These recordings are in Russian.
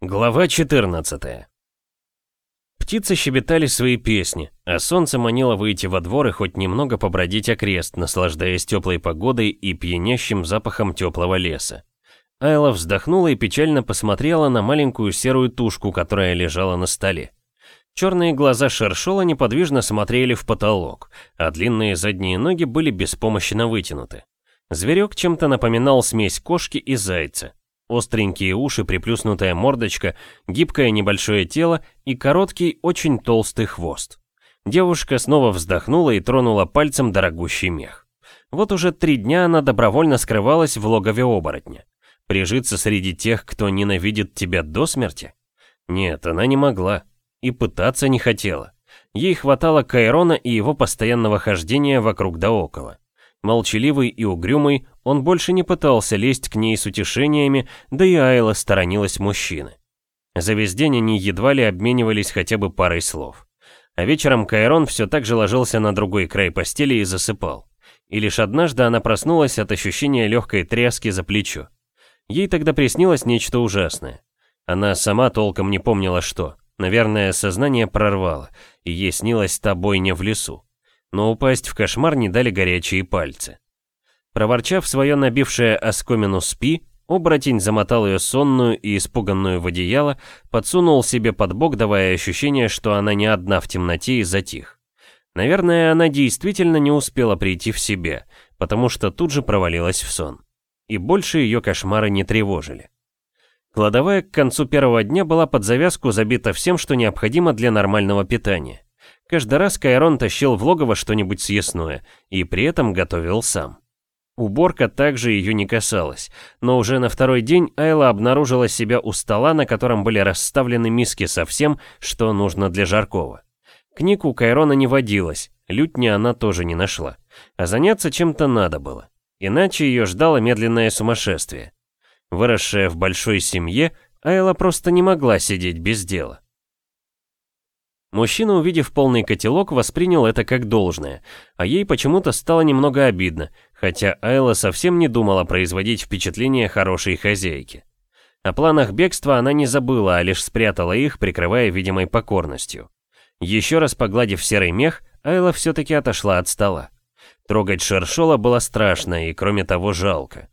Глава 14 Птицы щебетали свои песни, а солнце манило выйти во двор и хоть немного побродить окрест, наслаждаясь теплой погодой и пьянящим запахом теплого леса. Айла вздохнула и печально посмотрела на маленькую серую тушку, которая лежала на столе. Черные глаза Шершола неподвижно смотрели в потолок, а длинные задние ноги были беспомощно вытянуты. Зверек чем-то напоминал смесь кошки и зайца. Остренькие уши, приплюснутая мордочка, гибкое небольшое тело и короткий, очень толстый хвост. Девушка снова вздохнула и тронула пальцем дорогущий мех. Вот уже три дня она добровольно скрывалась в логове оборотня. Прижиться среди тех, кто ненавидит тебя до смерти? Нет, она не могла. И пытаться не хотела. Ей хватало Кайрона и его постоянного хождения вокруг да около. Молчаливый и угрюмый, он больше не пытался лезть к ней с утешениями, да и Айла сторонилась мужчины. За весь день они едва ли обменивались хотя бы парой слов. А вечером Кайрон все так же ложился на другой край постели и засыпал. И лишь однажды она проснулась от ощущения легкой тряски за плечо. Ей тогда приснилось нечто ужасное. Она сама толком не помнила что. Наверное, сознание прорвало, и ей снилась та бойня в лесу но упасть в кошмар не дали горячие пальцы. Проворчав свое набившее оскомину спи, оборотень замотал ее сонную и испуганную в одеяло, подсунул себе под бок, давая ощущение, что она не одна в темноте и затих. Наверное, она действительно не успела прийти в себя, потому что тут же провалилась в сон. И больше ее кошмары не тревожили. Кладовая к концу первого дня была под завязку забита всем, что необходимо для нормального питания. Каждый раз Кайрон тащил в логово что-нибудь съестное и при этом готовил сам. Уборка также ее не касалась, но уже на второй день Айла обнаружила себя у стола, на котором были расставлены миски со всем, что нужно для жаркого. Книг у Кайрона не водилось, лютни она тоже не нашла, а заняться чем-то надо было, иначе ее ждало медленное сумасшествие. Выросшая в большой семье, Айла просто не могла сидеть без дела. Мужчина, увидев полный котелок, воспринял это как должное, а ей почему-то стало немного обидно, хотя Айла совсем не думала производить впечатление хорошей хозяйки. О планах бегства она не забыла, а лишь спрятала их, прикрывая видимой покорностью. Еще раз погладив серый мех, Айла все-таки отошла от стола. Трогать Шершола было страшно и, кроме того, жалко.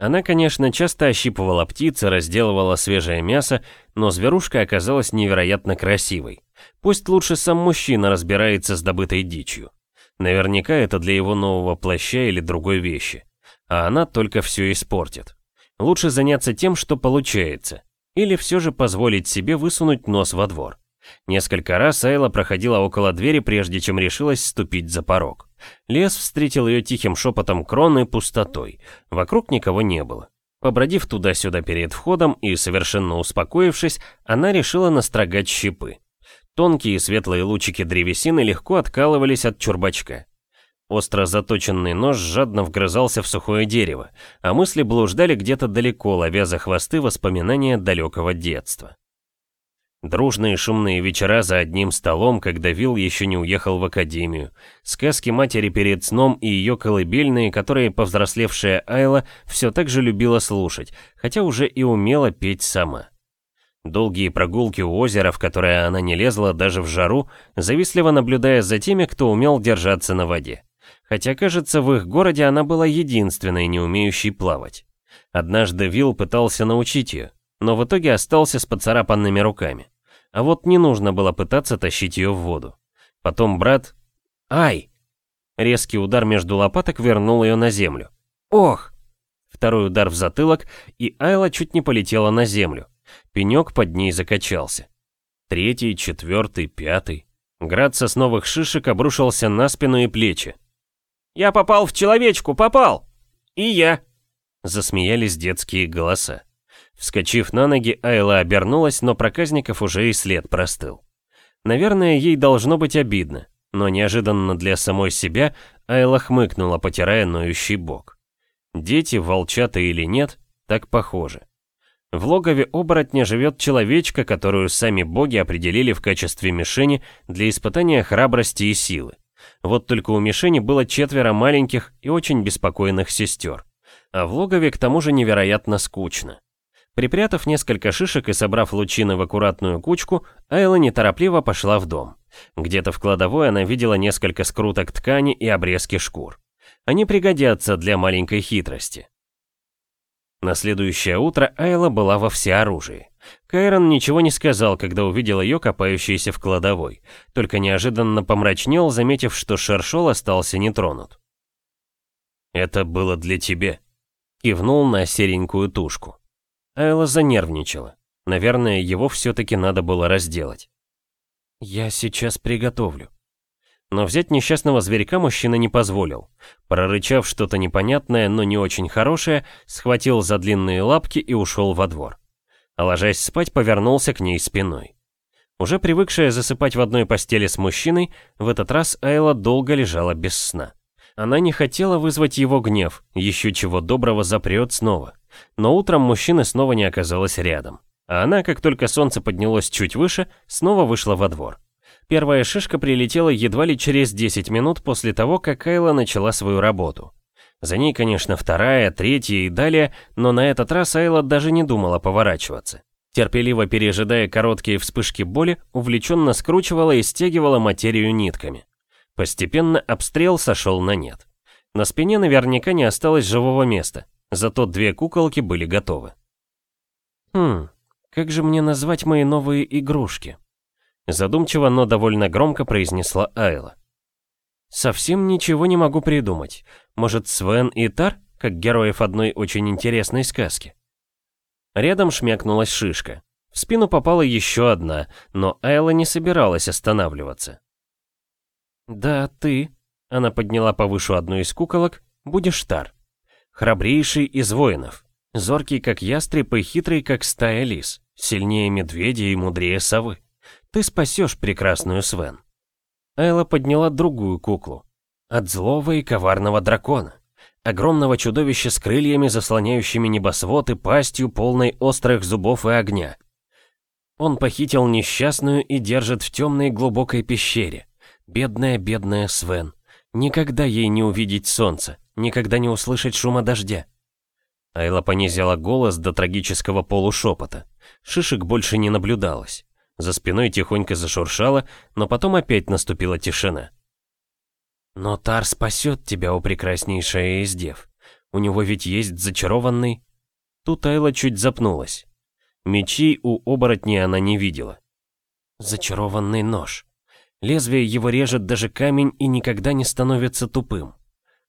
Она, конечно, часто ощипывала птицы, разделывала свежее мясо, но зверушка оказалась невероятно красивой. Пусть лучше сам мужчина разбирается с добытой дичью. Наверняка это для его нового плаща или другой вещи. А она только все испортит. Лучше заняться тем, что получается. Или все же позволить себе высунуть нос во двор. Несколько раз Айла проходила около двери, прежде чем решилась ступить за порог. Лес встретил ее тихим шепотом кроны пустотой. Вокруг никого не было. Побродив туда-сюда перед входом и совершенно успокоившись, она решила настрогать щипы. Тонкие светлые лучики древесины легко откалывались от чурбачка. Остро заточенный нож жадно вгрызался в сухое дерево, а мысли блуждали где-то далеко, ловя за хвосты воспоминания далекого детства. Дружные шумные вечера за одним столом, когда Вилл еще не уехал в академию. Сказки матери перед сном и ее колыбельные, которые повзрослевшая Айла все так же любила слушать, хотя уже и умела петь сама. Долгие прогулки у озера, в которое она не лезла даже в жару, завистливо наблюдая за теми, кто умел держаться на воде. Хотя, кажется, в их городе она была единственной, не умеющей плавать. Однажды Вилл пытался научить ее, но в итоге остался с поцарапанными руками. А вот не нужно было пытаться тащить ее в воду. Потом брат... Ай! Резкий удар между лопаток вернул ее на землю. Ох! Второй удар в затылок, и Айла чуть не полетела на землю. Пенек под ней закачался. Третий, четвертый, пятый. Град сосновых шишек обрушился на спину и плечи. «Я попал в человечку, попал! И я!» Засмеялись детские голоса. Вскочив на ноги, Айла обернулась, но проказников уже и след простыл. Наверное, ей должно быть обидно, но неожиданно для самой себя Айла хмыкнула, потирая ноющий бок. Дети, волчата или нет, так похожи. В логове оборотня живет человечка, которую сами боги определили в качестве мишени для испытания храбрости и силы. Вот только у мишени было четверо маленьких и очень беспокойных сестер. А в логове к тому же невероятно скучно. Припрятав несколько шишек и собрав лучины в аккуратную кучку, Айла неторопливо пошла в дом. Где-то в кладовой она видела несколько скруток ткани и обрезки шкур. Они пригодятся для маленькой хитрости. На следующее утро Айла была во всеоружии. Кайрон ничего не сказал, когда увидел ее копающейся в кладовой, только неожиданно помрачнел, заметив, что шершол остался нетронут. «Это было для тебя», — кивнул на серенькую тушку. Айла занервничала. Наверное, его все-таки надо было разделать. «Я сейчас приготовлю». Но взять несчастного зверька мужчина не позволил. Прорычав что-то непонятное, но не очень хорошее, схватил за длинные лапки и ушел во двор. А ложась спать, повернулся к ней спиной. Уже привыкшая засыпать в одной постели с мужчиной, в этот раз Айла долго лежала без сна. Она не хотела вызвать его гнев, еще чего доброго запрет снова. Но утром мужчины снова не оказалось рядом. А она, как только солнце поднялось чуть выше, снова вышла во двор. Первая шишка прилетела едва ли через 10 минут после того, как Кайла начала свою работу. За ней, конечно, вторая, третья и далее, но на этот раз Айла даже не думала поворачиваться. Терпеливо пережидая короткие вспышки боли, увлеченно скручивала и стягивала материю нитками. Постепенно обстрел сошел на нет. На спине наверняка не осталось живого места, зато две куколки были готовы. «Хм, как же мне назвать мои новые игрушки?» Задумчиво, но довольно громко произнесла Айла. «Совсем ничего не могу придумать. Может, Свен и Тар, как героев одной очень интересной сказки?» Рядом шмякнулась шишка. В спину попала еще одна, но Айла не собиралась останавливаться. «Да, ты», — она подняла повыше одну из куколок, — «будешь Тар. Храбрейший из воинов. Зоркий, как ястреб, и хитрый, как стая лис. Сильнее медведя и мудрее совы. Ты спасешь прекрасную Свен. Айла подняла другую куклу. От злого и коварного дракона. Огромного чудовища с крыльями, заслоняющими небосвод и пастью, полной острых зубов и огня. Он похитил несчастную и держит в темной глубокой пещере. Бедная, бедная Свен. Никогда ей не увидеть солнца, никогда не услышать шума дождя. Айла понизила голос до трагического полушепота. Шишек больше не наблюдалось. За спиной тихонько зашуршало, но потом опять наступила тишина. «Но Тар спасет тебя, о прекраснейшая из. У него ведь есть зачарованный...» Тут Айла чуть запнулась. Мечей у оборотней она не видела. Зачарованный нож. Лезвие его режет даже камень и никогда не становится тупым.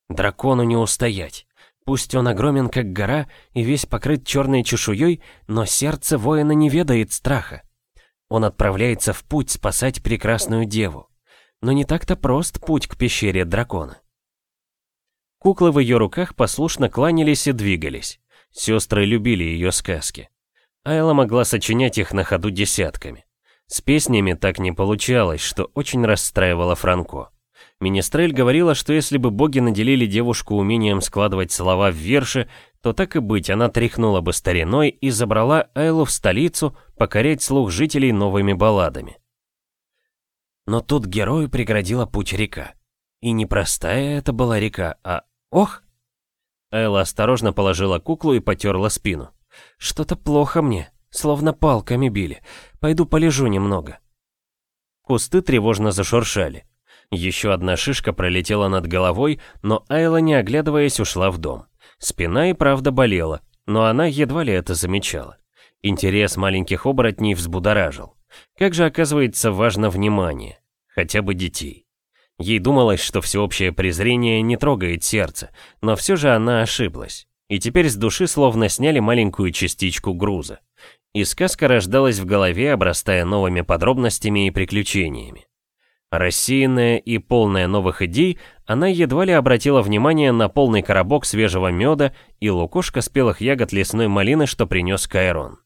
Дракону не устоять. Пусть он огромен, как гора, и весь покрыт черной чешуей, но сердце воина не ведает страха. Он отправляется в путь спасать прекрасную деву. Но не так-то прост путь к пещере дракона. Куклы в ее руках послушно кланялись и двигались. Сестры любили ее сказки. Айла могла сочинять их на ходу десятками. С песнями так не получалось, что очень расстраивало Франко. Министрель говорила, что если бы боги наделили девушку умением складывать слова в верши, то так и быть, она тряхнула бы стариной и забрала Айлу в столицу покорять слух жителей новыми балладами. Но тут герою преградила путь река. И не простая это была река, а... Ох! Айла осторожно положила куклу и потерла спину. Что-то плохо мне, словно палками били. Пойду полежу немного. Кусты тревожно зашуршали. Еще одна шишка пролетела над головой, но Айла, не оглядываясь, ушла в дом. Спина и правда болела, но она едва ли это замечала. Интерес маленьких оборотней взбудоражил. Как же, оказывается, важно внимание. Хотя бы детей. Ей думалось, что всеобщее презрение не трогает сердце, но все же она ошиблась. И теперь с души словно сняли маленькую частичку груза. И сказка рождалась в голове, обрастая новыми подробностями и приключениями. Рассеянная и полная новых идей, она едва ли обратила внимание на полный коробок свежего меда и лукошко спелых ягод лесной малины, что принес Кайрон.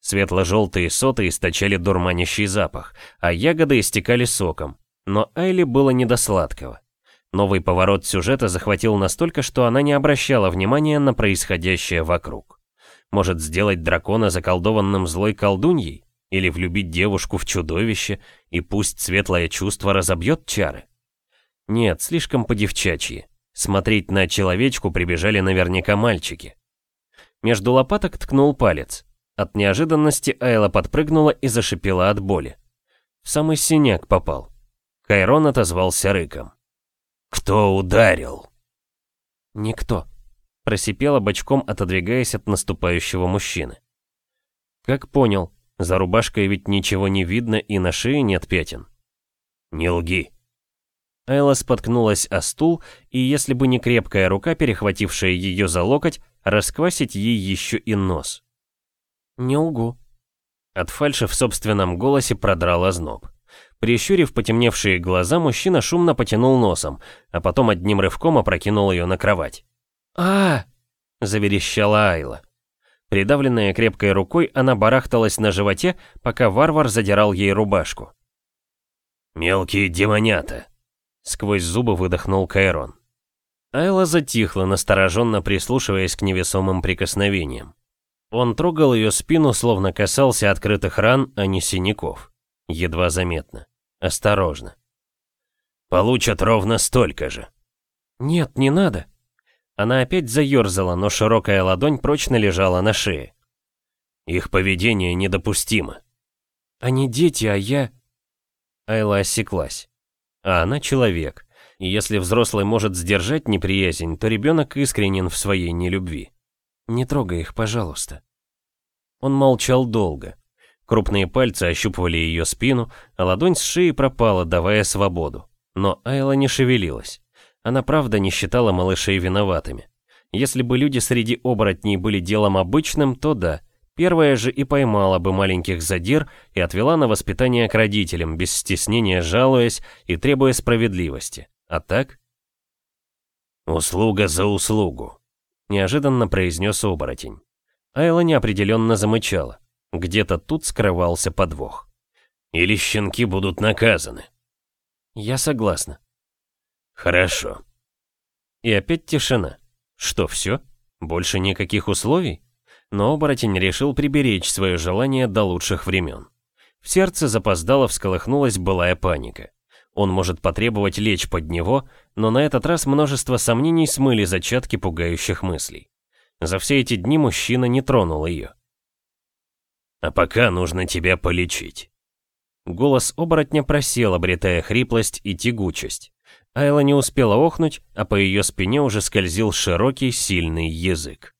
Светло-желтые соты источали дурманящий запах, а ягоды истекали соком. Но Айли было не до сладкого. Новый поворот сюжета захватил настолько, что она не обращала внимания на происходящее вокруг. Может сделать дракона заколдованным злой колдуньей? Или влюбить девушку в чудовище, и пусть светлое чувство разобьет чары? Нет, слишком по-девчачьи. Смотреть на человечку прибежали наверняка мальчики. Между лопаток ткнул палец. От неожиданности Айла подпрыгнула и зашипела от боли. В самый синяк попал. Кайрон отозвался рыком. «Кто ударил?» «Никто», — просипела бочком, отодвигаясь от наступающего мужчины. «Как понял, за рубашкой ведь ничего не видно и на шее нет пятен». «Не лги», Айла споткнулась о стул, и если бы не крепкая рука, перехватившая ее за локоть, расквасить ей еще и нос. «Не лгу». От фальши в собственном голосе продрал озноб. Прищурив потемневшие глаза, мужчина шумно потянул носом, а потом одним рывком опрокинул ее на кровать. А, заверещала Айла. Придавленная крепкой рукой, она барахталась на животе, пока варвар задирал ей рубашку. «Мелкие демонята!» Сквозь зубы выдохнул Кайрон. Айла затихла, настороженно прислушиваясь к невесомым прикосновениям. Он трогал ее спину, словно касался открытых ран, а не синяков. Едва заметно. Осторожно. «Получат ровно столько же». «Нет, не надо». Она опять заерзала, но широкая ладонь прочно лежала на шее. «Их поведение недопустимо». «Они дети, а я...» Айла осеклась. А она человек. И если взрослый может сдержать неприязнь, то ребенок искренен в своей нелюбви. Не трогай их, пожалуйста. Он молчал долго. Крупные пальцы ощупывали ее спину, а ладонь с шеи пропала, давая свободу. Но Айла не шевелилась. Она правда не считала малышей виноватыми. Если бы люди среди оборотней были делом обычным, то да, Первая же и поймала бы маленьких задир и отвела на воспитание к родителям, без стеснения жалуясь и требуя справедливости. А так? «Услуга за услугу», — неожиданно произнес оборотень. Айла неопределенно замычала. Где-то тут скрывался подвох. «Или щенки будут наказаны». «Я согласна». «Хорошо». И опять тишина. Что, все? Больше никаких условий? но оборотень решил приберечь свое желание до лучших времен. В сердце запоздало всколыхнулась былая паника. Он может потребовать лечь под него, но на этот раз множество сомнений смыли зачатки пугающих мыслей. За все эти дни мужчина не тронул ее. «А пока нужно тебя полечить». Голос оборотня просел, обретая хриплость и тягучесть. Айла не успела охнуть, а по ее спине уже скользил широкий, сильный язык.